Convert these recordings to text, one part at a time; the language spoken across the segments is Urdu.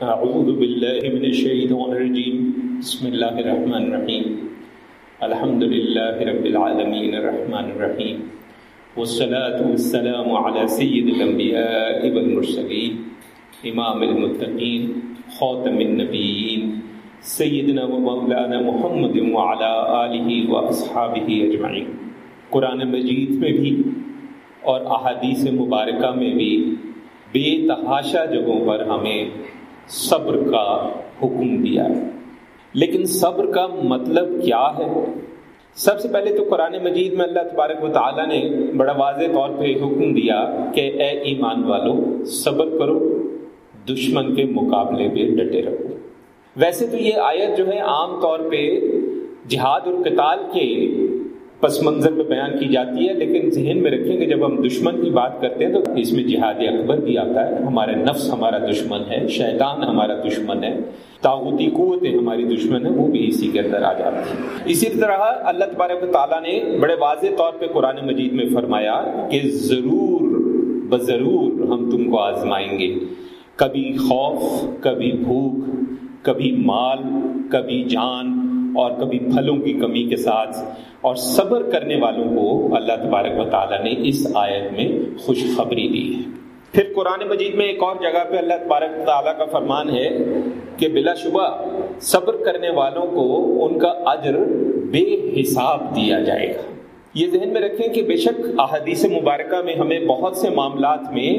اعوذ باللہ من الشیطان الرجیم بسم اللہ الرحمن الرحیم الحمد للہ رب العالمین الرحمن الرحیم والصلاة والسلام على سید الانبیاء والمرسلین امام المتقین خاتم النبیین سیدنا و مولانا محمد وعلى آلہ و اصحابہ اجمعین قرآن مجید میں بھی اور احادیث مبارکہ میں بھی بے تحاشا جگہوں پر ہمیں صبر کا حکم دیا۔ ہے لیکن صبر کا مطلب کیا ہے؟ سب سے پہلے تو قرآن مجید میں اللہ تبارک و تعالیٰ نے بڑا واضح طور پہ حکم دیا کہ اے ایمان والو، صبر کرو، دشمن کے مقابلے پہ ڈٹے رہو۔ ویسے تو یہ آیت جو ہے عام طور پہ جہاد اور قتال کے پس منظر میں بیان کی جاتی ہے، لیکن ذہن میں رکھیں کہ جب ہم دشمن کی بات کرتے ہیں تو اس میں جہاد اکبر بھی آتا ہے۔ ہمارے نفس ہمارا دشمن ہے، شیطان ہمارا دشمن ہے، تاغوتی قوتیں ہماری دشمن ہیں، وہ بھی اسی کے اندر آ جاتی ہیں۔ اسی طرح اللہ تبارک تعالیٰ نے بڑے واضح طور پہ قرآن مجید میں فرمایا کہ ضرور بضرور ہم تم کو آزمائیں گے۔ کبھی خوف، کبھی بھوک، کبھی مال، کبھی جان اور کبھی پھلوں کی کمی کے ساتھ اور صبر کرنے والوں کو اللہ تبارک و تعالیٰ نے اس آیت میں خوشخبری دی ہے۔ پھر قرآن مجید میں ایک اور جگہ پہ اللہ تبارک تعالیٰ کا فرمان ہے کہ بلا شبہ صبر کرنے والوں کو ان کا اجر بے حساب دیا جائے گا۔ یہ ذہن میں رکھیں کہ بے شک احادیث مبارکہ میں ہمیں بہت سے معاملات میں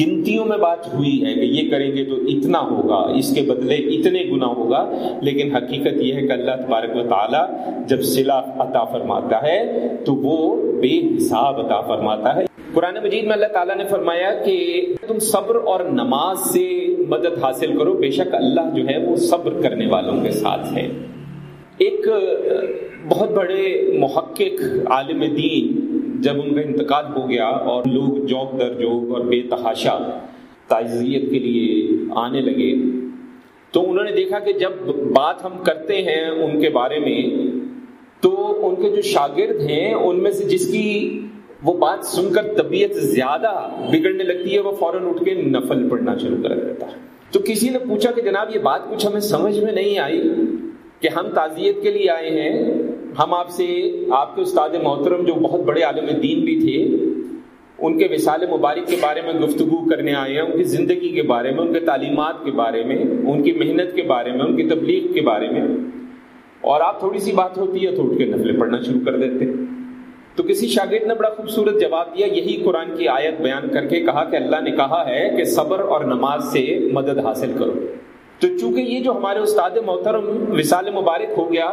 گنتیوں میں بات ہوئی ہے کہ یہ کریں گے تو اتنا ہوگا، اس کے بدلے اتنے گنا ہوگا۔ لیکن حقیقت یہ ہے کہ اللہ تبارک و تعالیٰ جب صلا عطا فرماتا ہے تو وہ بے حساب عطا فرماتا ہے۔ قرآن مجید میں اللہ تعالیٰ نے فرمایا کہ تم صبر اور نماز سے مدد حاصل کرو، بے شک اللہ جو ہے وہ صبر کرنے والوں کے ساتھ ہے۔ ایک بہت بڑے محقق عالم دین جب ان کا انتقال ہو گیا اور لوگ جوک در جوک اور بے تحاشا تعزیت کے لیے آنے لگے، تو انہوں نے دیکھا کہ جب بات ہم کرتے ہیں ان کے بارے میں، تو ان کے جو شاگرد ہیں، ان میں سے جس کی وہ بات سن کر طبیعت زیادہ بگڑنے لگتی ہے، وہ فوراً اٹھ کے نفل پڑھنا شروع کر دیتا ہے۔ تو کسی نے پوچھا کہ جناب یہ بات کچھ ہمیں سمجھ میں نہیں آئی؟ کہ ہم تعزیت کے لیے آئے ہیں۔ ہم آپ سے، آپ کے استاد محترم جو بہت بڑے عالم دین بھی تھے، ان کے وسال مبارک کے بارے میں گفتگو کرنے آئے ہیں، ان کی زندگی کے بارے میں، ان کے تعلیمات کے بارے میں، ان کی محنت کے بارے میں، ان کی تبلیغ کے بارے میں۔ اور آپ تھوڑی سی بات ہوتی ہے تو اٹھ کے نفلیں پڑھنا شروع کر دیتے۔ تو کسی شاگرد نے بڑا خوبصورت جواب دیا، یہی قرآن کی آیت بیان کر کے کہا کہ اللہ نے کہا ہے کہ صبر اور نماز سے مدد حاصل کرو۔ تو چونکہ یہ جو ہمارے استاد محترم وصال مبارک ہو گیا،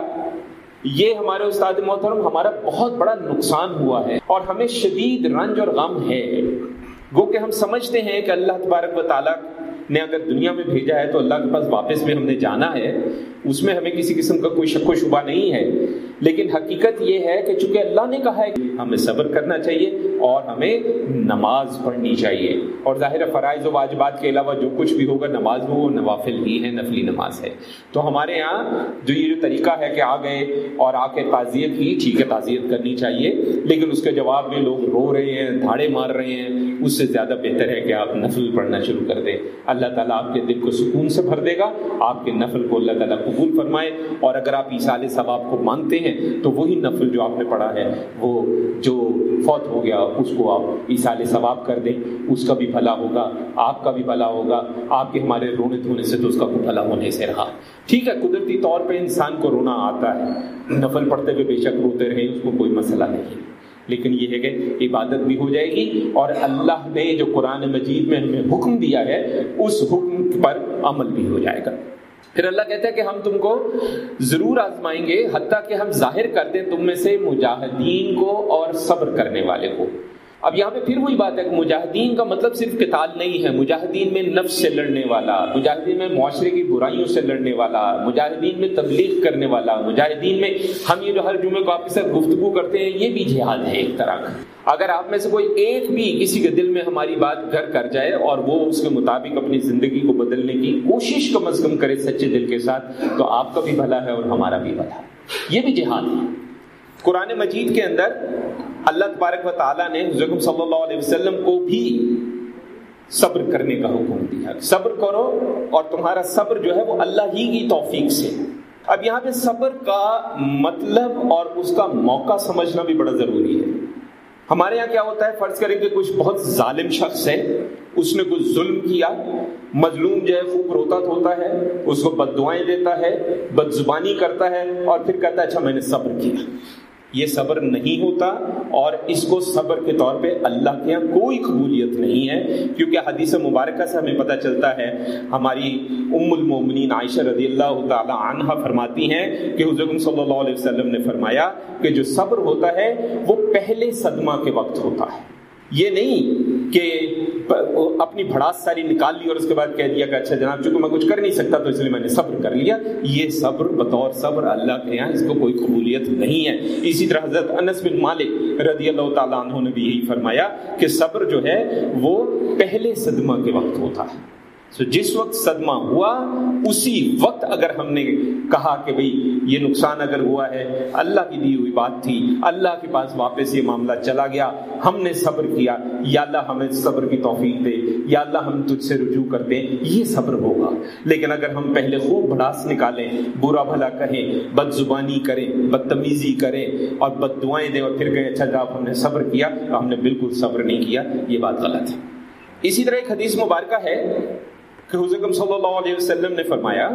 یہ ہمارے استاد محترم ہمارا بہت بڑا نقصان ہوا ہے اور ہمیں شدید رنج اور غم ہے۔ گو کہ ہم سمجھتے ہیں کہ اللہ تبارک و تعالیٰ نے اگر دنیا میں بھیجا ہے تو اللہ کے پاس واپس میں ہم نے جانا ہے، اس میں ہمیں کسی قسم کا کوئی شک و شبہ نہیں ہے۔ لیکن حقیقت یہ ہے کہ چونکہ اللہ نے کہا ہے کہ ہمیں صبر کرنا چاہیے اور ہمیں نماز پڑھنی چاہیے۔ اور ظاہر فرائض و واجبات کے علاوہ جو کچھ بھی ہوگا، نماز وہ نوافل ہی ہے، نفلی نماز ہے۔ تو ہمارے یہاں جو یہ جو طریقہ ہے کہ آ گئے اور آ کے تعزیت ہی ٹھیک ہے، تعزیت کرنی چاہیے۔ لیکن اس کے جواب میں لوگ رو رہے ہیں، دھاڑے مار رہے ہیں اس سے زیادہ بہتر ہے کہ آپ نفل پڑھنا شروع کر دیں۔ اللہ تعالیٰ آپ کے دل کو سکون سے بھر دے گا، آپ کے نفل کو اللہ تعالیٰ قبول فرمائے۔ اور اگر آپ عیسال ثواب کو مانتے ہیں، تو وہی نفل جو آپ نے پڑھا ہے، وہ جو فوت ہو گیا، اس کو آپ عیسال ثواب کر دیں۔ اس کا بھی بھلا ہوگا، آپ کا بھی بھلا ہوگا۔ آپ کے ہمارے رونے دھونے سے تو اس کا کوئی بھلا ہونے سے رہا۔ ٹھیک ہے، قدرتی طور پہ انسان کو رونا آتا ہے۔ نفل پڑھتے ہوئے بے شک روتے رہے، اس کو کوئی مسئلہ نہیں۔ لیکن یہ ہے کہ عبادت بھی ہو جائے گی اور اللہ نے جو قرآن مجید میں ہمیں حکم دیا ہے، اس حکم پر عمل بھی ہو جائے گا۔ پھر اللہ کہتا ہے کہ ہم تم کو ضرور آزمائیں گے، حتیٰ کہ ہم ظاہر کر دیں تم میں سے مجاہدین کو اور صبر کرنے والے کو۔ اب یہاں پہ پھر وہی بات ہے کہ مجاہدین کا مطلب صرف قتال نہیں ہے۔ مجاہدین میں نفس سے لڑنے والا، مجاہدین میں معاشرے کی برائیوں سے لڑنے والا، مجاہدین میں تبلیغ کرنے والا، مجاہدین میں ہم یہ جو ہر جمعے کو آپ کے ساتھ گفتگو کرتے ہیں، یہ بھی جہاد ہے ایک طرح کا۔ اگر آپ میں سے کوئی ایک بھی کسی کے دل میں ہماری بات گھر کر جائے اور وہ اس کے مطابق اپنی زندگی کو بدلنے کی کوشش کم از کم کرے سچے دل کے ساتھ، تو آپ کا بھی بھلا ہے اور ہمارا بھی بھلا ہے۔ یہ بھی جہاد ہے۔ قرآن مجید کے اندر اللہ تبارک و تعالیٰ نے حضرت صلی اللہ علیہ وسلم کو بھی صبر کرنے کا حکم دیا۔ صبر کرو اور تمہارا صبر جو ہے وہ اللہ ہی کی توفیق سے۔ اب یہاں پہ صبر کا مطلب اور اس کا موقع سمجھنا بھی بڑا ضروری ہے۔ ہمارے یہاں کیا ہوتا ہے؟ فرض کریں کہ کچھ بہت ظالم شخص ہے، اس نے کچھ ظلم کیا، مظلوم جو ہے خوب روتا ہوتا ہے، اس کو بد دعائیں دیتا ہے بد زبانی کرتا ہے اور پھر کہتا ہے اچھا میں نے صبر کیا۔ یہ صبر نہیں ہوتا اور اس کو صبر کے طور پہ اللہ کے یہاں کوئی قبولیت نہیں ہے، کیونکہ حدیث مبارکہ سے ہمیں پتہ چلتا ہے، ہماری ام المومنین عائشہ رضی اللہ تعالی عنہ فرماتی ہیں کہ حضرت صلی اللہ علیہ وسلم نے فرمایا کہ جو صبر ہوتا ہے، وہ پہلے صدمہ کے وقت ہوتا ہے۔ یہ نہیں کہ اپنی بھڑاس ساری نکال لی اور اس کے بعد کہہ دیا کہ اچھا جناب، چونکہ میں کچھ کر نہیں سکتا تو اس لیے میں نے صبر کر لیا۔ یہ صبر بطور صبر اللہ کے یہاں اس کو کوئی قبولیت نہیں ہے۔ اسی طرح حضرت انس بن مالک رضی اللہ تعالیٰ عنہ نے بھی یہی فرمایا کہ صبر جو ہے وہ پہلے صدمہ کے وقت ہوتا ہے۔ سو جس وقت صدمہ ہوا، اسی وقت اگر ہم نے کہا کہ بھئی یہ نقصان اگر ہوا ہے، اللہ کی دی ہوئی بات تھی، اللہ کے پاس واپس یہ معاملہ چلا گیا، ہم نے صبر کیا، یا اللہ ہمیں صبر کی توفیق دے، یا اللہ ہم تجھ سے رجوع کرتے ہیں یہ صبر ہوگا۔ لیکن اگر ہم پہلے خوب بڑاس نکالیں، برا بھلا کہیں بد زبانی کریں، بدتمیزی کریں، اور بد دعائیں دیں، اور پھر کہیں اچھا جب ہم نے صبر کیا، ہم نے بالکل صبر نہیں کیا، یہ بات غلط ہے۔ اسی طرح ایک حدیث مبارکہ ہے کہ حضرت صلی اللہ علیہ وسلم نے فرمایا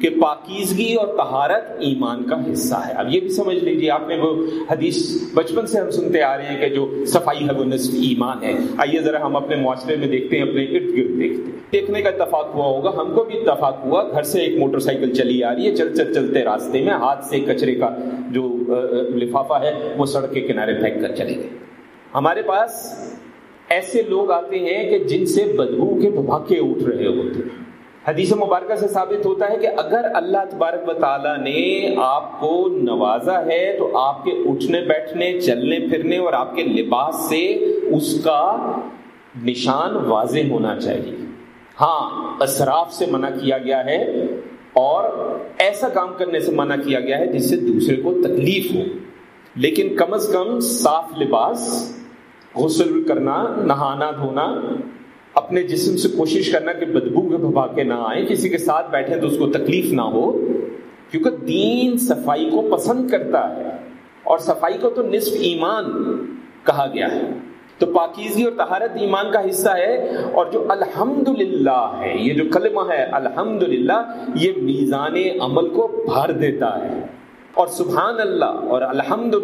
کہ پاکیزگی اور طہارت ایمان کا حصہ ہے۔ اب یہ بھی سمجھ لیجیے آپ نے وہ حدیث بچپن سے ہم سنتے آ رہے ہیں کہ جو صفائی ہے وہ نصف ایمان ہے۔ آئیے ذرا ہم اپنے معاشرے میں دیکھتے ہیں، اپنے ارد گرد دیکھتے ہیں۔ دیکھنے کا اتفاق ہوا ہوگا، ہم کو بھی اتفاق ہوا۔ گھر سے ایک موٹر سائیکل چلی آ رہی ہے، چل چل چلتے راستے میں ہاتھ سے کچرے کا جو لفافہ ہے، وہ سڑک کے کنارے پھینک کر چلے گئے۔ ہمارے پاس ایسے لوگ آتے ہیں کہ جن سے بدبو کے بھاکے اٹھ رہے ہوتے ہیں۔ حدیث مبارکہ سے ثابت ہوتا ہے کہ اگر اللہ تبارک و تعالیٰ نے آپ کو نوازا ہے تو آپ کے اٹھنے، بیٹھنے، چلنے، پھرنے اور آپ کے لباس سے اس کا نشان واضح ہونا چاہیے۔ ہاں اسراف سے منع کیا گیا ہے اور ایسا کام کرنے سے منع کیا گیا ہے جس سے دوسرے کو تکلیف ہو۔ لیکن کم از کم صاف لباس غسل کرنا، نہانا، دھونا، اپنے جسم سے کوشش کرنا کہ بدبو کے بھبا کے نہ آئے، کسی کے ساتھ بیٹھے تو اس کو تکلیف نہ ہو، کیونکہ دین صفائی کو پسند کرتا ہے، اور صفائی کو تو نصف ایمان کہا گیا ہے۔ تو پاکیزگی اور تہارت ایمان کا حصہ ہے، اور جو الحمد ہے، یہ جو کلمہ ہے الحمد یہ میزان عمل کو بھر دیتا ہے۔ اور سبحان اللہ اور الحمد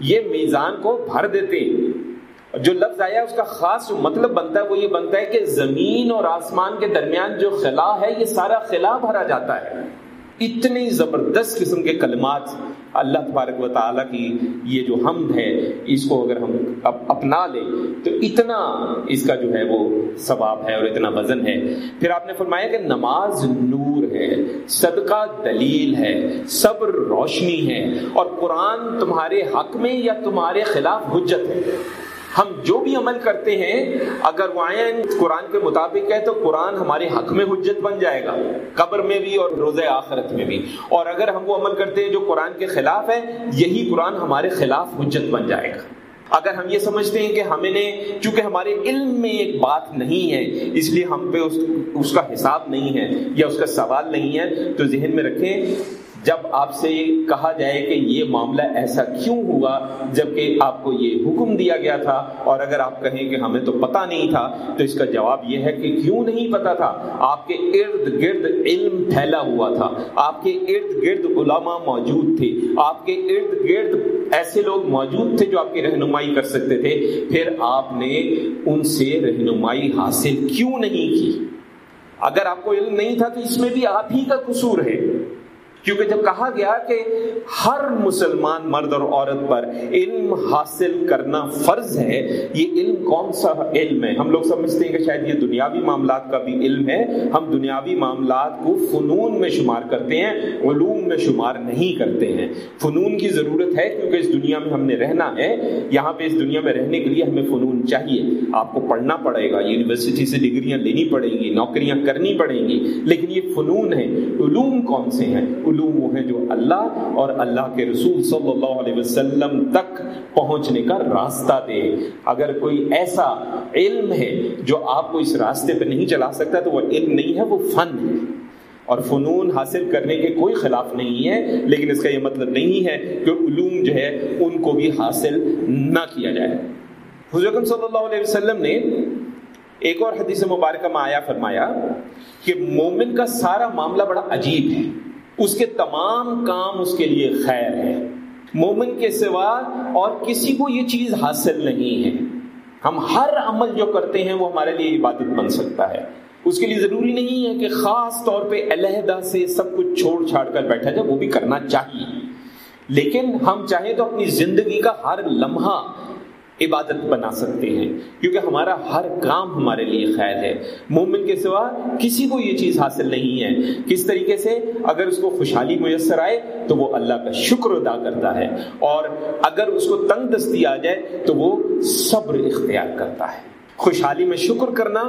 یہ میزان کو بھر دیتے ہیں۔ جو لفظ آیا اس کا خاص جو مطلب بنتا ہے، وہ یہ بنتا ہے کہ زمین اور آسمان کے درمیان جو خلا ہے، یہ سارا خلا بھرا جاتا ہے۔ اتنی زبردست قسم کے کلمات اللہ تبارک و تعالیٰ کی یہ جو حمد ہے، اس کو اگر ہم اپنا لیں، تو اتنا اس کا جو ہے وہ ثواب ہے اور اتنا وزن ہے۔ پھر آپ نے فرمایا کہ نماز نور ہے، صدقہ دلیل ہے، صبر روشنی ہے اور قرآن تمہارے حق میں یا تمہارے خلاف حجت ہے۔ ہم جو بھی عمل کرتے ہیں اگر وہ قرآن کے مطابق ہے تو قرآن ہمارے حق میں حجت بن جائے گا قبر میں بھی اور روز آخرت میں بھی۔ اور اگر ہم وہ عمل کرتے ہیں جو قرآن کے خلاف ہے یہی قرآن ہمارے خلاف حجت بن جائے گا۔ اگر ہم یہ سمجھتے ہیں کہ ہمیں نے چونکہ ہمارے علم میں ایک بات نہیں ہے اس لیے ہم پہ اس, اس کا حساب نہیں ہے یا اس کا سوال نہیں ہے تو ذہن میں رکھیں جب آپ سے کہا جائے کہ یہ معاملہ ایسا کیوں ہوا جبکہ آپ کو یہ حکم دیا گیا تھا اور اگر آپ کہیں کہ ہمیں تو پتہ نہیں تھا تو اس کا جواب یہ ہے کہ کیوں نہیں پتا تھا؟ آپ کے ارد گرد علم پھیلا ہوا تھا۔ آپ کے ارد گرد علماء موجود تھے۔ آپ کے ارد گرد ایسے لوگ موجود تھے جو آپ کی رہنمائی کر سکتے تھے۔ پھر آپ نے ان سے رہنمائی حاصل کیوں نہیں کی؟ اگر آپ کو علم نہیں تھا تو اس میں بھی آپ ہی کا قصور ہے۔ کیونکہ جب کہا گیا کہ ہر مسلمان مرد اور عورت پر علم حاصل کرنا فرض ہے، یہ علم کون سا علم ہے؟ ہم لوگ سمجھتے ہیں کہ شاید یہ دنیاوی معاملات کا بھی علم ہے۔ ہم دنیاوی معاملات کو فنون میں شمار کرتے ہیں، علوم میں شمار نہیں کرتے ہیں۔ فنون کی ضرورت ہے کیونکہ اس دنیا میں ہم نے رہنا ہے۔ یہاں پہ اس دنیا میں رہنے کے لیے ہمیں فنون چاہیے۔ آپ کو پڑھنا پڑے گا، یونیورسٹی سے ڈگریاں لینی پڑیں گی، نوکریاں کرنی پڑیں گی، لیکن یہ فنون ہے۔ علوم کون سے ہیں؟ علوم وہ ہیں جو اللہ اور اللہ کے رسول صلی اللہ علیہ وسلم تک پہنچنے کا راستہ دے۔ اگر کوئی ایسا علم ہے جو آپ کو اس راستے پہ نہیں چلا سکتا تو وہ علم نہیں ہے، وہ فن ہے۔ اور فنون حاصل کرنے کے کوئی خلاف نہیں ہے، لیکن اس کا یہ مطلب نہیں ہے کہ علوم جو ہے ان کو بھی حاصل نہ کیا جائے۔ حضرت صلی اللہ علیہ وسلم نے ایک اور حدیث مبارکہ میں آیا فرمایا کہ مومن کا سارا معاملہ بڑا عجیب ہے۔ اس کے تمام کام اس کے لیے خیر ہے۔ مومن کے سوا اور کسی کو یہ چیز حاصل نہیں ہے۔ ہم ہر عمل جو کرتے ہیں وہ ہمارے لیے عبادت بن سکتا ہے۔ اس کے لیے ضروری نہیں ہے کہ خاص طور پہ علیحدہ سے سب کچھ چھوڑ چھاڑ کر بیٹھا جائے، وہ بھی کرنا چاہیے۔ لیکن ہم چاہیں تو اپنی زندگی کا ہر لمحہ عبادت بنا سکتے ہیں۔ کیونکہ ہمارا ہر کام ہمارے لیے خیر ہے۔ مومن کے سوا کسی کو یہ چیز حاصل نہیں ہے۔ کس طریقے سے؟ اگر اس کو خوشحالی میسر آئے تو وہ اللہ کا شکر ادا کرتا ہے۔ اور اگر اس کو تنگ دستی آ جائے تو وہ صبر اختیار کرتا ہے۔ خوشحالی میں شکر کرنا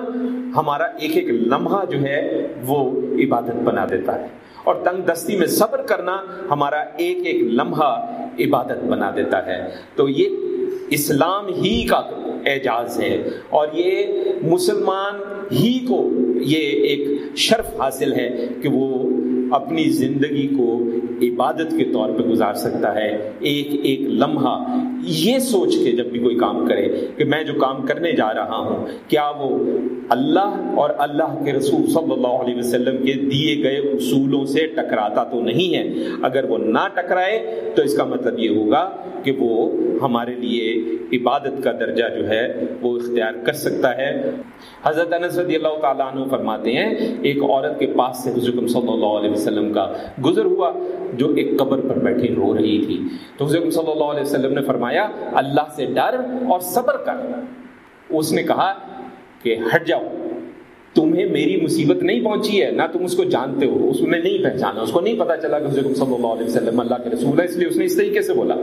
ہمارا ایک ایک لمحہ جو ہے وہ عبادت بنا دیتا ہے۔ اور تنگ دستی میں صبر کرنا ہمارا ایک ایک لمحہ عبادت بنا دیتا ہے۔ تو یہ اسلام ہی کا اعجاز ہے اور یہ مسلمان ہی کو یہ ایک شرف حاصل ہے کہ وہ اپنی زندگی کو عبادت کے طور پہ گزار سکتا ہے، ایک ایک لمحہ یہ سوچ کے جب بھی کوئی کام کرے کہ میں جو کام کرنے جا رہا ہوں، کیا وہ اللہ اور اللہ کے رسول صلی اللہ علیہ وسلم کے دیے گئے اصولوں سے ٹکراتا تو نہیں ہے؟ اگر وہ نہ ٹکرائے تو اس کا مطلب یہ ہوگا کہ وہ ہمارے لیے عبادت کا درجہ جو ہے وہ اختیار کر سکتا ہے۔ حضرت انس رضی اللہ تعالیٰ عنہ فرماتے ہیں، ایک عورت کے پاس سے حضرت صلی اللہ علیہ وسلم وسلم کا گزر ہوا جو ایک قبر پر بیٹھی رو رہی تھی۔ تو حضرت صلی اللہ علیہ وسلم نے فرمایا، اللہ سے ڈر اور صبر کر۔ اس نے کہا کہ ہٹ جاؤ، تمہیں میری مصیبت نہیں پہنچی ہے، نہ تم اس کو جانتے ہو، اس نے نہیں پہچانا، اس کو نہیں پتا چلا کہ حضرت صلی اللہ علیہ وسلم اللہ کے رسول ہے اس لیے اس نے اس طریقے سے بولا۔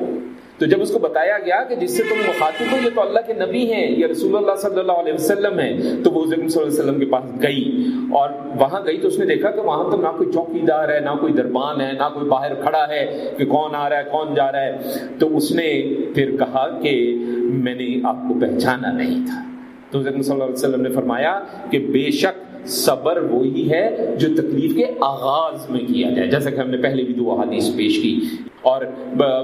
تو جب اس کو بتایا گیا کہ جس سے تم مخاطب ہو، یہ تو اللہ کے نبی ہیں، یہ رسول اللہ صلی اللہ علیہ وسلم ہیں، تو وہ حضرت صلی اللہ علیہ وسلم کے پاس گئی اور وہاں گئی تو اس نے دیکھا کہ وہاں تو نہ کوئی چوکی دار ہے، نہ کوئی دربان ہے، نہ کوئی باہر کھڑا ہے کہ کون آ رہا ہے، کون جا رہا ہے۔ تو اس نے پھر کہا کہ میں نے آپ کو پہچانا نہیں تھا۔ تو حضرت صلی اللہ علیہ وسلم نے فرمایا کہ بے شک صبر وہی ہے جو تکلیف کے آغاز میں کیا جائے۔ جیسا کہ ہم نے پہلے بھی دو حدیث پیش کی۔ اور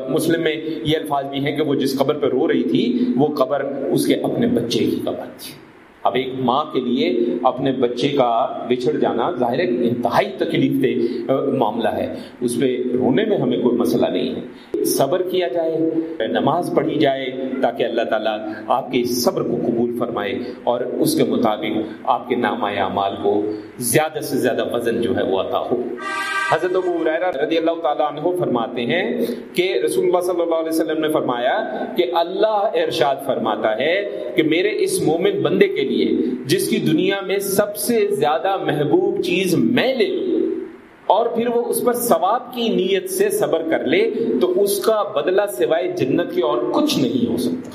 مسلم میں یہ الفاظ بھی ہیں کہ وہ جس قبر پہ رو رہی تھی، وہ قبر اس کے اپنے بچے کی قبر تھی۔ اب ایک ماں کے لیے اپنے بچے کا بچھڑ جانا ظاہر انتہائی تکلیف دہ معاملہ ہے۔ اس پہ رونے میں ہمیں کوئی مسئلہ نہیں ہے۔ صبر کیا جائے، نماز پڑھی جائے تاکہ اللہ تعالیٰ آپ کے صبر کو قبول فرمائے اور اس کے مطابق آپ کے نام اعمال کو زیادہ سے زیادہ وزن جو ہے وہ عطا ہو۔ حضرت ابو رضی اللہ تعالیٰ عنہ فرماتے ہیں کہ رسول اللہ صلی اللہ علیہ وسلم نے فرمایا کہ اللہ ارشاد فرماتا ہے کہ میرے اس مومن بندے کے لیے جس کی دنیا میں سب سے زیادہ محبوب چیز میں لے لوں اور پھر وہ اس پر ثواب کی نیت سے صبر کر لے، تو اس کا بدلہ سوائے جنت کے اور کچھ نہیں ہو سکتا۔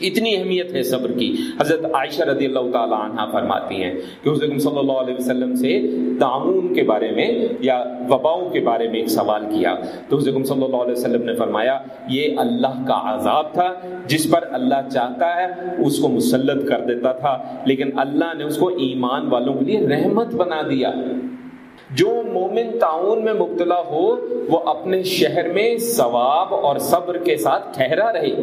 اتنی اہمیت ہے صبر کی۔ حضرت عائشہ رضی اللہ تعالی عنہ فرماتی ہیں کہ حضرت صلی اللہ علیہ وسلم سے تعاون کے بارے میں یا وباؤں کے بارے میں ایک سوال کیا۔ تو حضرت صلی اللہ علیہ وسلم نے فرمایا، یہ اللہ کا عذاب تھا، جس پر اللہ چاہتا ہے، اس کو مسلط کر دیتا تھا، لیکن اللہ نے اس کو ایمان والوں کے لیے رحمت بنا دیا۔ جو مومن تعاون میں مبتلا ہو، وہ اپنے شہر میں ثواب اور صبر کے ساتھ ٹھہرا رہے۔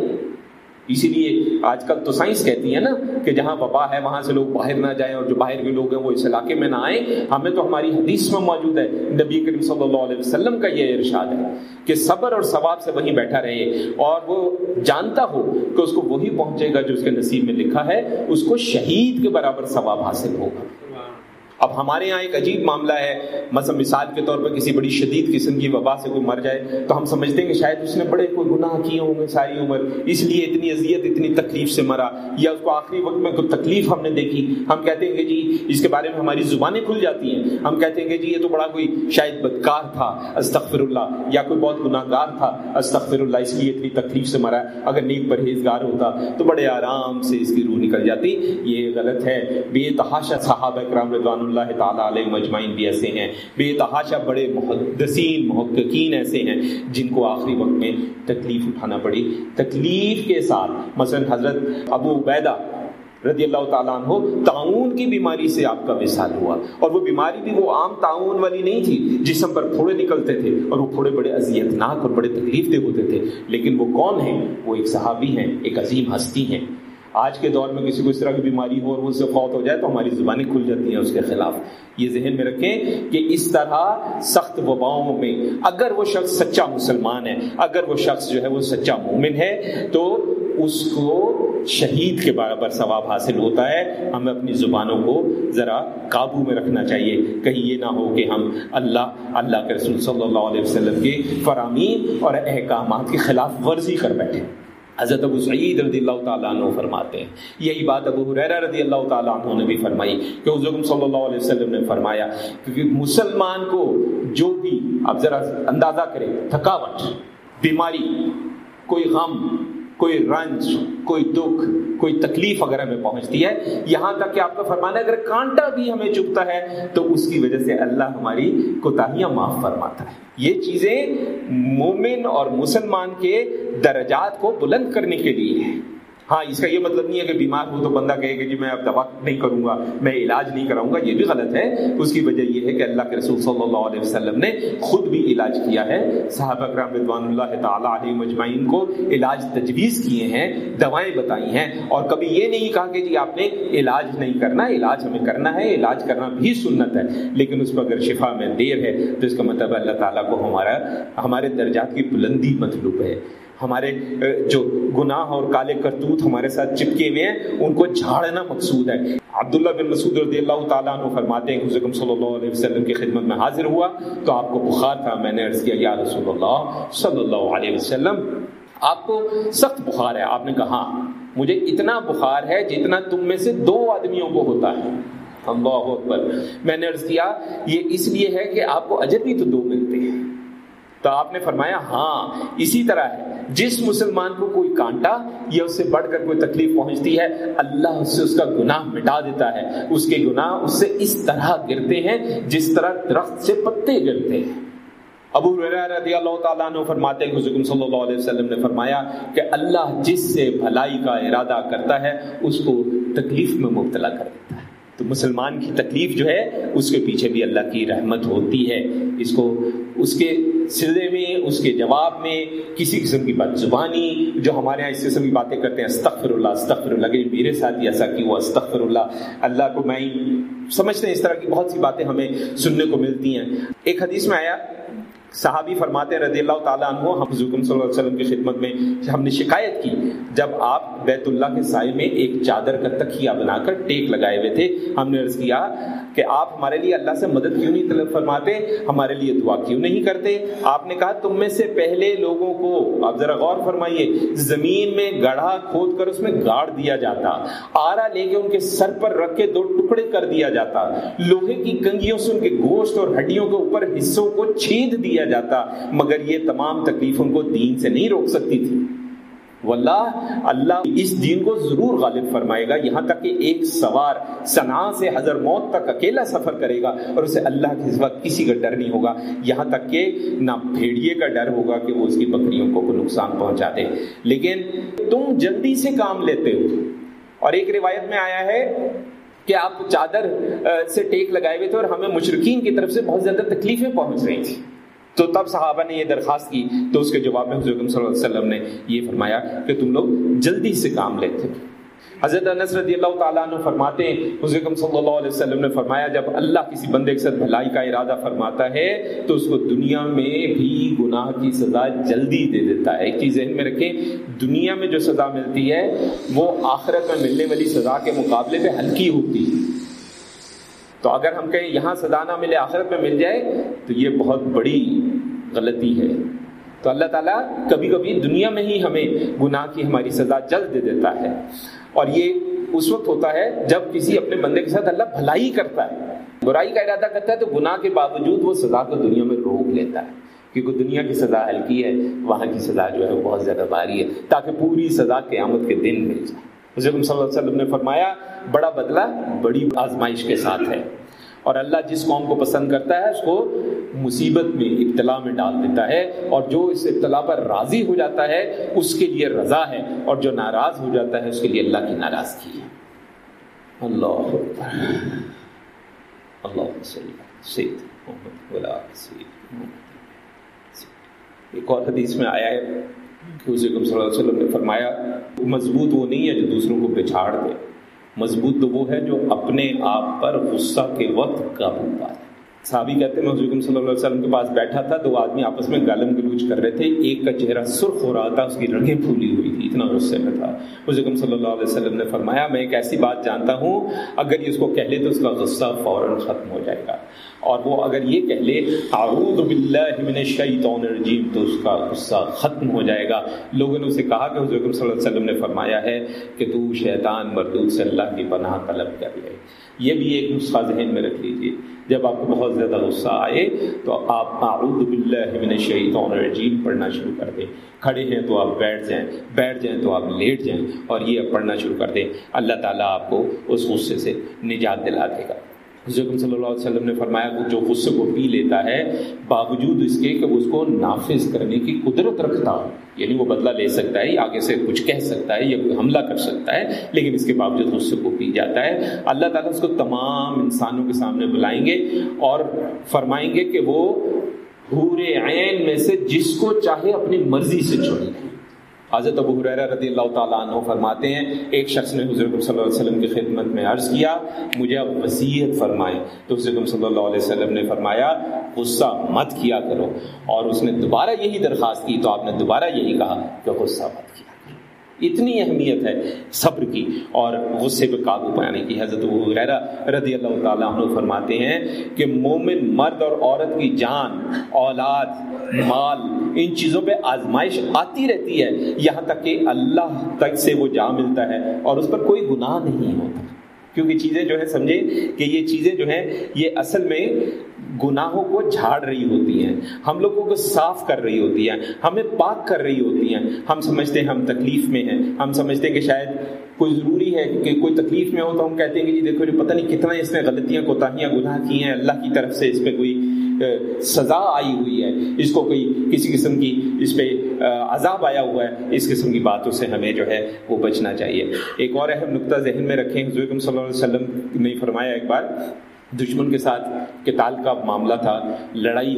اسی لیے آج کل تو سائنس کہتی ہے نا کہ جہاں وبا ہے، وہاں سے لوگ باہر نہ جائیں اور جو باہر کے لوگ ہیں، وہ اس علاقے میں نہ آئیں۔ ہمیں تو ہماری حدیث میں موجود ہے، نبی کریم صلی اللہ علیہ وسلم کا یہ ارشاد ہے کہ صبر اور ثواب سے وہیں بیٹھا رہے اور وہ جانتا ہو کہ اس کو وہی پہنچے گا جو اس کے نصیب میں لکھا ہے، اس کو شہید کے برابر ثواب حاصل ہوگا۔ اب ہمارے یہاں ایک عجیب معاملہ ہے۔ مثلا مثال کے طور پر کسی بڑی شدید قسم کی وبا سے کوئی مر جائے تو ہم سمجھتے ہیں کہ شاید اس نے بڑے کوئی گناہ کیے ہوں گے ساری عمر، اس لیے اتنی اذیت، اتنی تکلیف سے مرا یا اس کو آخری وقت میں کوئی تکلیف ہم نے دیکھی۔ ہم کہتے ہیں کہ جی اس کے بارے میں ہماری زبانیں کھل جاتی ہیں۔ ہم کہتے ہیں کہ جی یہ تو بڑا کوئی شاید بدکار تھا استغفر اللہ یا کوئی بہت گناہ گار تھا استغفر اللہ اس لیے اتنی تکلیف سے مرا۔ اگر نیک پرہیزگار ہوتا تو بڑے آرام سے اس کی روح نکل جاتی۔ یہ غلط ہے۔ بے تحاشا صحابہ کرام رضوان اللہ تعالیٰ علیہ مجمعین بھی ایسے ہیں، بے تحاشا بڑے محدثین، محققین ایسے ہیں جن کو آخری وقت میں تکلیف اٹھانا پڑی۔ تکلیف کے ساتھ، مثلا حضرت ابو عبیدہ رضی اللہ تعالیٰ عنہ تعاون کی بیماری سے آپ کا وصال ہوا۔ اور وہ بیماری بھی وہ عام تعاون والی نہیں تھی، جسم پر پھوڑے نکلتے تھے اور وہ پھوڑے بڑے اذیت ناک اور بڑے تکلیف دہ ہوتے تھے۔ لیکن وہ کون ہیں؟ وہ ایک صحابی ہیں، ایک عظیم ہستی ہیں۔ آج کے دور میں کسی کو اس طرح کی بیماری ہو اور وہ اس سے فوت ہو جائے تو ہماری زبانیں کھل جاتی ہیں اس کے خلاف۔ یہ ذہن میں رکھیں کہ اس طرح سخت وباؤں میں اگر وہ شخص سچا مسلمان ہے، اگر وہ شخص جو ہے وہ سچا مومن ہے، تو اس کو شہید کے برابر ثواب حاصل ہوتا ہے۔ ہمیں اپنی زبانوں کو ذرا قابو میں رکھنا چاہیے۔ کہیں یہ نہ ہو کہ ہم اللہ اللہ کے رسول صلی اللہ علیہ وسلم کے فرامین اور احکامات کی خلاف ورزی کر بیٹھے۔ حضرت ابو سعید رضی اللہ تعالیٰ عنہ فرماتے ہیں۔ یہی بات ابو حریرہ رضی اللہ تعالیٰ عنہ نے بھی فرمائی کہ حضور صلی اللہ علیہ وسلم نے فرمایا کیونکہ مسلمان کو جو بھی آپ ذرا اندازہ کریں، تھکاوٹ، بیماری، کوئی غم کوئی رنج، کوئی دکھ، کوئی تکلیف اگر ہمیں پہنچتی ہے۔ یہاں تک کہ آپ کا فرمانا ہے، اگر کانٹا بھی ہمیں چکتا ہے، تو اس کی وجہ سے اللہ ہماری کوتاہیاں معاف فرماتا ہے۔ یہ چیزیں مومن اور مسلمان کے درجات کو بلند کرنے کے لیے ہیں۔ ہاں اس کا یہ مطلب نہیں ہے کہ بیمار ہو تو بندہ کہے کہ جی میں اب دوا نہیں کروں گا، میں علاج نہیں کراؤں گا، یہ بھی غلط ہے۔ اس کی وجہ یہ ہے کہ اللہ کے رسول صلی اللہ علیہ وسلم نے خود بھی علاج کیا ہے۔ صحابہ کرام رضوان اللہ تعالیٰ علیہ مجمعین کو علاج تجویز کیے ہیں، دوائیں بتائی ہیں۔ اور کبھی یہ نہیں کہا کہ جی آپ نے علاج نہیں کرنا، علاج ہمیں کرنا ہے، علاج کرنا بھی سنت ہے۔ لیکن اس پر اگر شفا میں دیر ہے تو اس کا مطلب اللہ تعالیٰ کو ہمارا، ہمارے درجات کی بلندی مطلوب ہے۔ ہمارے جو گناہ اور کالے کرتوت ہمارے ساتھ چپکے ہوئے ہیں، ان کو جھاڑنا مقصود ہے۔ عبداللہ بن مسعود رضی اللہ تعالیٰ عنہ فرماتے ہیں حضرت صلی اللہ علیہ وسلم کی خدمت میں حاضر ہوا، تو آپ کو بخار تھا، میں نے عرض کیا، یا رسول اللہ صلی اللہ علیہ وسلم، آپ کو سخت بخار ہے۔ آپ نے کہا ہاں، مجھے اتنا بخار ہے جتنا تم میں سے دو آدمیوں کو ہوتا ہے۔ اللہ اکبر۔ میں نے عرض کیا، یہ اس لیے ہے کہ آپ کو اجر بھی تو دو ملتے ہیں۔ تو آپ نے فرمایا ہاں اسی طرح ہے۔ جس مسلمان کو کوئی کانٹا یا اس سے بڑھ کر کوئی تکلیف پہنچتی ہے، اللہ اس سے اس کا گناہ مٹا دیتا ہے۔ اس کے گناہ اس سے اس طرح گرتے ہیں جس طرح درخت سے پتے گرتے ہیں۔ ابو رضی اللہ تعالیٰ عنہ فرماتے ہیں حضرت صلی اللہ علیہ وسلم نے فرمایا کہ اللہ جس سے بھلائی کا ارادہ کرتا ہے، اس کو تکلیف میں مبتلا کر دیتا ہے۔ تو مسلمان کی تکلیف جو ہے، اس کے پیچھے بھی اللہ کی رحمت ہوتی ہے۔ اس کو، اس کے سلے میں، اس کے جواب میں کسی قسم کی بد زبانی جو ہمارے یہاں اس قسم کی باتیں کرتے ہیں استغفر اللہ استغفر اللہ کہ میرے ساتھ ہی ایسا کہ وہ استغفر اللہ اللہ کو میں سمجھتے ہیں۔ اس طرح کی بہت سی باتیں ہمیں سننے کو ملتی ہیں۔ ایک حدیث میں آیا صحابی فرماتے رضی اللہ تعالیٰ عنہ، ہم حضرت صلی اللہ علیہ وسلم کی خدمت میں ہم نے شکایت کی۔ جب آپ بیت اللہ کے سائے میں ایک چادر کا تکیہ بنا کر ٹیک لگائے ہوئے تھے، ہم نے عرض کیا کہ آپ ہمارے لیے اللہ سے مدد کیوں نہیں طلب فرماتے؟ ہمارے لیے دعا کیوں نہیں کرتے؟ آپ نے کہا تم میں سے پہلے لوگوں کو آپ ذرا غور فرمائیے، زمین میں گڑھا کھود کر اس میں گاڑ دیا جاتا، آرا لے کے ان کے سر پر رکھ کے دو ٹکڑے کر دیا جاتا، لوہے کی کنگیوں سے ان کے گوشت اور ہڈیوں کے اوپر حصوں کو چھید دیا جاتا، مگر یہ تمام تکلیف ان کو دین سے نہیں روک سکتی تھی۔ واللہ، اللہ اس دین کو ضرور غالب فرمائے گا، یہاں تک کہ ایک سوار سنا سے حضر موت تک اکیلا سفر کرے گا اور اسے اللہ کے وقت کسی کا ڈر نہیں ہوگا۔ یہاں تک کہ نہ بھیڑیے کا ڈر ہوگا کہ وہ اس کی بکریوں کو نقصان پہنچا دے لیکن تم جلدی سے کام لیتے ہو۔ اور ایک روایت میں آیا ہے کہ آپ چادر سے ٹیک لگائے ہوئے تھے اور ہمیں مشرقین کی طرف سے بہت زیادہ تکلیفیں پہنچ رہی تھیں۔ تو تب صحابہ نے یہ درخواست کی تو اس کے جواب میں حضرت صلی اللہ علیہ وسلم نے یہ فرمایا کہ تم لوگ جلدی سے کام لیتے حضرت انس رضی اللہ تعالیٰ عنہ فرماتے ہیں حضرت صلی اللہ علیہ وسلم نے فرمایا، جب اللہ کسی بندے کے ساتھ بھلائی کا ارادہ فرماتا ہے تو اس کو دنیا میں بھی گناہ کی سزا جلدی دے دیتا ہے۔ ایک چیز ذہن میں رکھیں، دنیا میں جو سزا ملتی ہے، وہ آخرت میں ملنے والی سزا کے مقابلے پہ ہلکی ہوتی ہے۔ تو اگر ہم کہیں یہاں سزا نہ ملے آخرت میں مل جائے، تو یہ بہت بڑی غلطی ہے۔ تو اللہ تعالیٰ کبھی کبھی دنیا میں ہی ہمیں گناہ کی ہماری سزا جلد دے دیتا ہے۔ اور یہ اس وقت ہوتا ہے جب کسی اپنے بندے کے ساتھ اللہ بھلائی کرتا ہے۔ برائی کا ارادہ کرتا ہے تو گناہ کے باوجود وہ سزا کو دنیا میں روک لیتا ہے۔ کیونکہ دنیا کی سزا ہلکی ہے، وہاں کی سزا جو ہے وہ بہت زیادہ بھاری ہے، تاکہ پوری سزا قیامت کے دن مل جائے۔ حضرت صلی اللہ علیہ وسلم نے فرمایا، بڑا بدلہ بڑی آزمائش کے ساتھ ہے۔ اور اللہ جس قوم کو پسند کرتا ہے، اس کو مصیبت میں، ابتلا میں ڈال دیتا ہے۔ اور جو اس ابتلا پر راضی ہو جاتا ہے، اس کے لیے رضا ہے۔ اور جو ناراض ہو جاتا ہے، اس کے لیے اللہ کی ناراضگی ہے۔ اللہ اللہ سید۔ ایک اور حدیث میں آیا ہے۔ کہ صلی اللہ علیہ وسلم نے فرمایا، مضبوط وہ نہیں ہے جو دوسروں کو پچھاڑ دے۔ مضبوط تو وہ ہے جو اپنے آپ پر غصہ کے وقت قابو پائے۔ صحابی کہتے ہیں میں حضور صلی اللہ علیہ وسلم کے پاس بیٹھا تھا، دو آدمی آپس میں گالم گلوچ کر رہے تھے۔ ایک کا چہرہ سرخ ہو رہا تھا، اس کی رنگیں پھولی ہوئی تھی، اتنا غصے میں تھا۔ حضور صلی اللہ علیہ وسلم نے فرمایا، میں ایک ایسی بات جانتا ہوں، اگر یہ اس کو کہہ لے تو اس کا غصہ فوراً ختم ہو جائے گا۔ اور وہ اگر یہ کہہ لے، اعوذ باللہ من الشیطان الرجیم، تو اس کا غصہ ختم ہو جائے گا۔ لوگوں نے اسے کہا کہ حضور صلی اللہ علیہ وسلم نے فرمایا ہے کہ تو شیطان مردود سے اللہ کی پناہ طلب کر لے۔ یہ بھی ایک نسخہ ذہن میں رکھ لیجیے جب آپ کو بہت زیادہ غصہ آئے تو آپ اعوذ باللہ من الشیطان الرجیم پڑھنا شروع کر دیں۔ کھڑے ہیں تو آپ بیٹھ جائیں بیٹھ جائیں تو آپ لیٹ جائیں اور یہ پڑھنا شروع کر دیں۔ اللہ تعالیٰ آپ کو اس غصے سے نجات دلا دے گا۔ حضرت صلی اللہ علیہ وسلم نے فرمایا کہ جو غصے کو پی لیتا ہے، باوجود اس کے کہ اس کو نافذ کرنے کی قدرت رکھتا ہو یعنی وہ بدلہ لے سکتا ہے آگے سے کچھ کہہ سکتا ہے، یا کوئی حملہ کر سکتا ہے، لیکن اس کے باوجود غصے کو پی جاتا ہے۔ اللہ تعالیٰ اس کو تمام انسانوں کے سامنے بلائیں گے اور فرمائیں گے کہ وہ پورے عین میں سے جس کو چاہے اپنی مرضی سے چن لیں حضرت ابو حریرہ رضی اللہ تعالیٰ عنہ فرماتے ہیں، ایک شخص نے حضرت صلی اللہ علیہ وسلم کی خدمت میں عرض کیا، مجھے اب وسیعت فرمائیں۔ تو حضرت صلی اللہ علیہ وسلم نے فرمایا، غصہ مت کیا کرو۔ اور اس نے دوبارہ یہی درخواست کی، تو آپ نے دوبارہ یہی کہا کہ غصہ مت کیا۔ اتنی اہمیت ہے صبر کی اور غصے پہ قابو پانے کی۔ حضرت وغیرہ رضی اللہ تعالیٰ عنہ فرماتے ہیں کہ مومن مرد اور عورت کی جان، اولاد، مال، ان چیزوں پہ آزمائش آتی رہتی ہے۔ یہاں تک کہ اللہ تک سے وہ جا ملتا ہے اور اس پر کوئی گناہ نہیں ہوتا۔ کیونکہ چیزیں جو ہے سمجھے کہ یہ چیزیں جو ہیں، یہ اصل میں گناہوں کو جھاڑ رہی ہوتی ہیں۔ ہم لوگوں کو صاف کر رہی ہوتی ہیں، ہمیں پاک کر رہی ہوتی ہیں۔ ہم سمجھتے ہیں ہم تکلیف میں ہیں۔ ہم سمجھتے ہیں کہ شاید کوئی ضروری ہے کہ کوئی تکلیف میں ہو تو ہم کہتے ہیں کہ جی دیکھو جو پتہ نہیں کتنا اس نے غلطیاں، کوتاہیاں، گناہ کی ہیں۔ اللہ کی طرف سے اس پہ کوئی سزا آئی ہوئی ہے۔ اس کو کوئی کسی قسم کی اس پہ عذاب آیا ہوا ہے۔ اس قسم کی باتوں سے ہمیں جو ہے وہ بچنا چاہیے۔ ایک اور اہم نقطہ ذہن میں رکھیں۔ حضور صلی اللہ علیہ وسلم نے فرمایا ایک بار، دشمن کے ساتھ کتال کا معاملہ تھا، لڑائی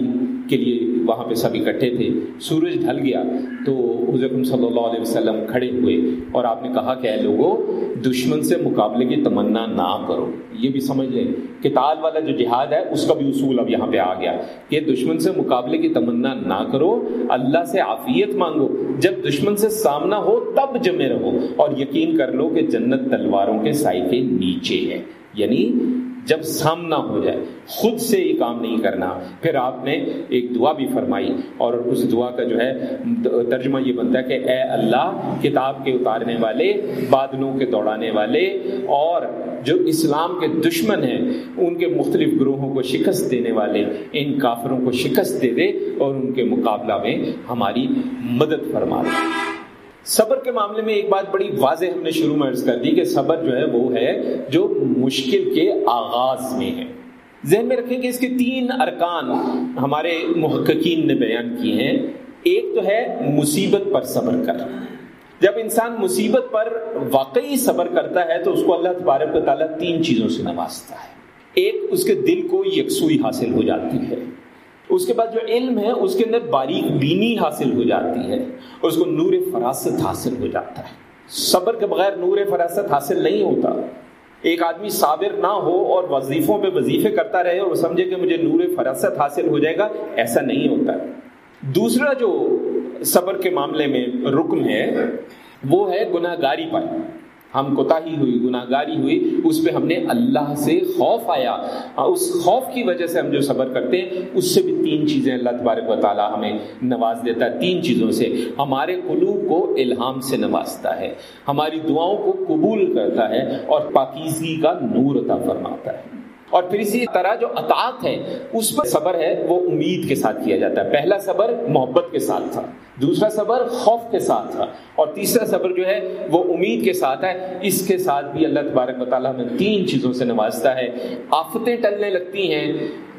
کے لیے وہاں پہ سب اکٹھے تھے، سورج ڈھل گیا تو حضرت صلی اللہ علیہ وسلم کھڑے ہوئے اور آپ نے کہا کہ اے لوگوں دشمن سے مقابلے کی تمنا نہ کرو۔ یہ بھی سمجھ لیں کتال والا جو جہاد ہے، اس کا بھی اصول اب یہاں پہ آ گیا کہ دشمن سے مقابلے کی تمنا نہ کرو، اللہ سے عافیت مانگو۔ جب دشمن سے سامنا ہو، تب جمے رہو۔ اور یقین کر لو کہ جنت تلواروں کے سائے کے نیچے ہے یعنی جب سامنا ہو جائے، خود سے یہ کام نہیں کرنا، پھر آپ نے ایک دعا بھی فرمائی۔ اور اس دعا کا جو ہے، ترجمہ یہ بنتا ہے کہ اے اللہ، کتاب کے اتارنے والے، بادلوں کے دوڑانے والے، اور جو اسلام کے دشمن ہیں، ان کے مختلف گروہوں کو شکست دینے والے، ان کافروں کو شکست دے دے، اور ان کے مقابلہ میں ہماری مدد فرما دے۔ صبر کے معاملے میں ایک بات بڑی واضح ہم نے شروع میں عرض کر دی کہ صبر جو ہے وہ ہے جو مشکل کے آغاز میں ہے۔ ذہن میں رکھیں کہ اس کے تین ارکان ہمارے محققین نے بیان کیے ہیں۔ ایک تو ہے مصیبت پر صبر کر۔ جب انسان مصیبت پر واقعی صبر کرتا ہے تو اس کو اللہ تبارک و تعالیٰ تین چیزوں سے نوازتا ہے۔ ایک، اس کے دل کو یکسوئی حاصل ہو جاتی ہے۔ اس کے بعد جو علم ہے، اس کے اندر باریک بینی حاصل ہو جاتی ہے اور اس کو نور فراست حاصل ہو جاتا ہے۔ صبر کے بغیر نور فراست حاصل نہیں ہوتا۔ ایک آدمی صابر نہ ہو اور وظیفوں پہ وظیفے کرتا رہے اور وہ سمجھے کہ مجھے نور فراست حاصل ہو جائے گا، ایسا نہیں ہوتا۔ دوسرا جو صبر کے معاملے میں رکن ہے، وہ ہے گناہ گاری پائی ہم کوتاہی ہوئی گناہ گاری ہوئی، اس پہ ہم نے اللہ سے خوف آیا۔ ہاں، اس خوف کی وجہ سے ہم جو صبر کرتے ہیں، اس سے بھی تین چیزیں اللہ تبارک و تعالیٰ ہمیں نواز دیتا ہے۔ تین چیزوں سے۔ ہمارے قلوب کو الہام سے نوازتا ہے۔ ہماری دعاؤں کو قبول کرتا ہے اور پاکیزگی کا نور عطا فرماتا ہے۔ اور پھر اسی طرح جو اطاعت ہے، اس پر صبر ہے، وہ امید کے ساتھ کیا جاتا ہے۔ پہلا صبر محبت کے ساتھ تھا، دوسرا صبر خوف کے ساتھ تھا، اور تیسرا صبر جو ہے، وہ امید کے ساتھ ہے۔ اس کے ساتھ بھی اللہ تبارک و تعالیٰ میں تین چیزوں سے نوازتا ہے۔ آفتیں ٹلنے لگتی ہیں،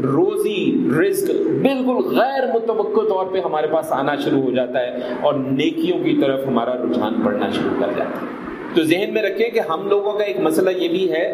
روزی، رزق بالکل غیر متوقع طور پہ ہمارے پاس آنا شروع ہو جاتا ہے اور نیکیوں کی طرف ہمارا رجحان بڑھنا شروع کر جاتا ہے۔ تو ذہن میں رکھیں کہ ہم لوگوں کا ایک مسئلہ یہ بھی ہے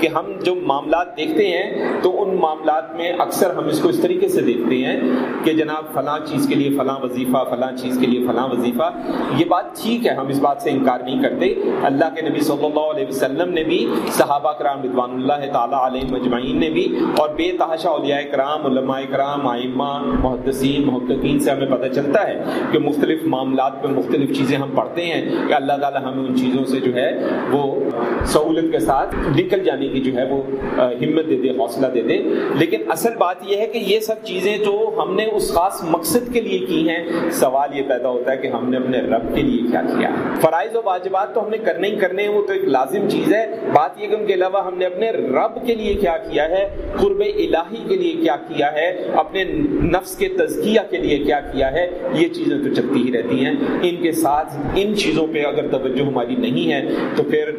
کہ ہم جو معاملات دیکھتے ہیں تو ان معاملات میں اکثر ہم اس کو اس طریقے سے دیکھتے ہیں کہ جناب فلاں چیز کے لیے فلاں وظیفہ، فلاں چیز کے لیے فلاں وظیفہ، یہ بات ٹھیک ہے، ہم اس بات سے انکار نہیں کرتے۔ اللہ کے نبی صلی اللہ علیہ وسلم نے بھی، صحابہ کرام رضوان اللہ تعالیٰ علیہ مجمعین نے بھی، اور بے تحاشا اولیاء کرام، علماء کرام، آئمہ، محدثین، محققین سے ہمیں پتہ چلتا ہے کہ مختلف معاملات پہ مختلف چیزیں ہم پڑھتے ہیں کہ اللہ تعالیٰ ہمیں ان چیزوں سے جو ہے وہ سہولت کے ساتھ نکل جانے کی جو ہے وہ ہمت دے دے، حوصلہ دے دے۔ لیکن اصل بات یہ ہے کہ یہ سب چیزیں جو ہم نے اس خاص مقصد کے لیے کی ہیں، سوال یہ پیدا ہوتا ہے کہ ہم نے اپنے رب کے لیے کیا کیا۔ فرائض و واجبات تو ہم نے کرنے ہی کرنے ہیں، وہ تو ایک لازم چیز ہے۔ بات یہ کہ ان کے علاوہ ہم نے اپنے رب کے لیے کیا کیا ہے، قرب الہی کے لیے کیا کیا ہے، اپنے نفس کے تزکیہ کے لیے کیا کیا ہے۔ یہ چیزیں تو چلتی ہی رہتی ہیں۔ ان کے ساتھ ان چیزوں پہ اگر توجہ ہماری نہیں ہے تو پھر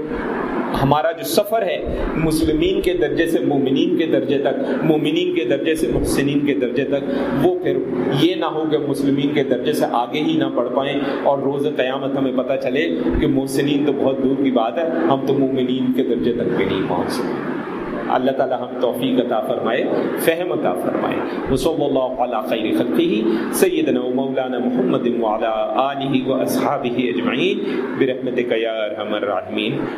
ہمارا جو سفر ہے، مسلمین کے درجے سے مومنین کے درجے تک، مومنین کے درجے سے محسنین کے درجے تک، وہ پھر یہ نہ ہو کہ مسلمین کے درجے سے آگے ہی نہ بڑھ پائیں اور روز قیامت ہمیں پتہ چلے کہ محسنین تو بہت دور کی بات ہے، ہم تو مومنین کے درجے تک بھی نہیں پہنچ سکتے۔ اللہ تعالی ہم توفیق عطا فرمائے، فہم عطا فرمائے۔ وصلی اللہ علی خیر خلقہ، سیدنا و مولانا محمد وعلی آلہ و اصحابہ اجمعین۔ برحمتک یا ارحم الراحمین۔